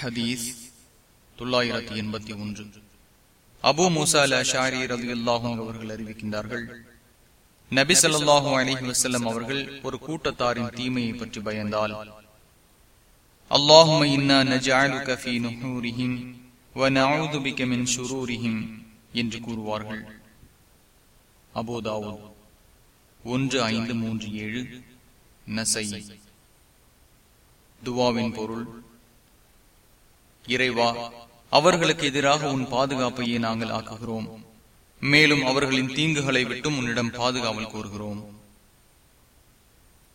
ஹதீஸ் தொள்ளாயிரத்தி எண்பத்தி ஒன்று. அபு மூசா அல் அஷாரி ரவி அல்லாஹும் அவர்கள் அறிவிக்கின்றார்கள் நபி ஸல்லல்லாஹு அலைஹி வசல்லம் அவர்கள் ஒரு கூட்டத்தாரின் தீமையை பற்றி பயந்தால் அல்லாஹும் இன்னா நஜஅலுக ஃபீ நுஹூரிஹிம் வ நஊது பிக மின் ஷுரூரிஹிம் என்று கூறுவார்கள். அபோதாவோ ஒன்று ஐந்து மூன்று ஏழு நசை. துவாவின் பொருள் இறைவா அவர்களுக்கு எதிராக உன் பாதுகாப்பையே நாங்கள் ஆக்குகிறோம். மேலும் அவர்களின் தீங்குகளை விட்டும் உன்னிடம் பாதுகாவல் கோருகிறோம்.